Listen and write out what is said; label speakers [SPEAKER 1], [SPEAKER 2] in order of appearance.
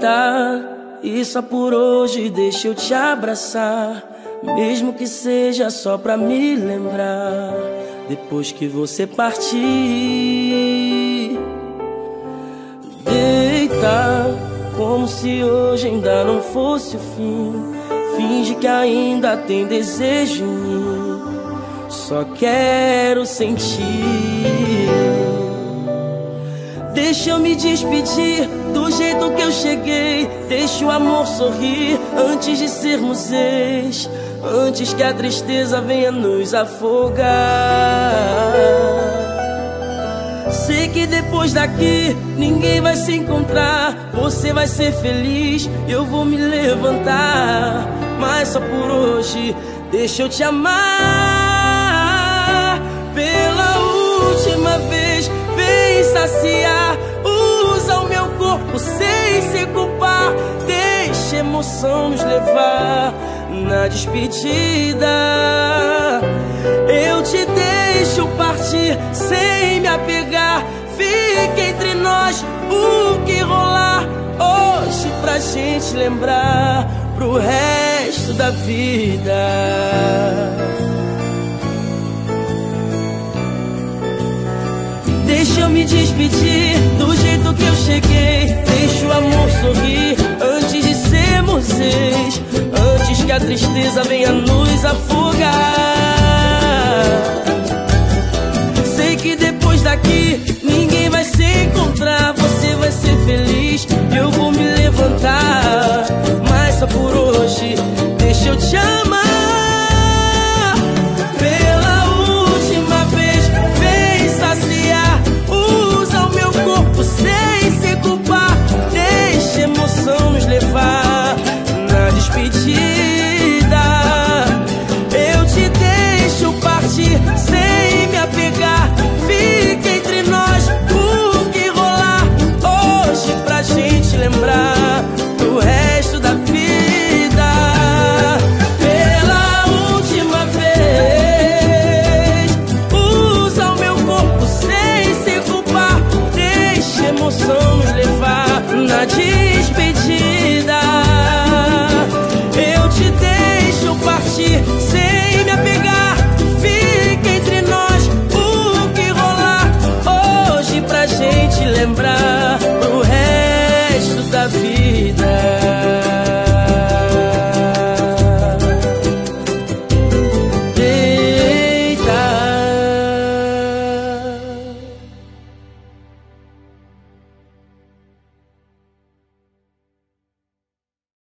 [SPEAKER 1] Deita e só por hoje deixa eu te abraçar. Mesmo que seja só pra me lembrar. Depois que você partir, deita como se hoje ainda não fosse o fim. Finge que ainda tem desejo em mim. Só quero sentir. Deixa eu me despedir do jeito que eu cheguei. Deixa o amor sorrir antes de sermos ex. Antes que a tristeza venha nos afogar. Sei que depois daqui ninguém vai se encontrar. Você vai ser feliz, eu vou me levantar. Mas só por hoje, deixa eu te amar. Emoção nos levar na despedida. Eu te deixo partir sem me apegar. Fica entre nós o que rolar hoje pra gente lembrar pro resto da vida. Deixa eu me despedir do jeito que eu cheguei. Deixa o amor sorrir tristeza venha nos afogar.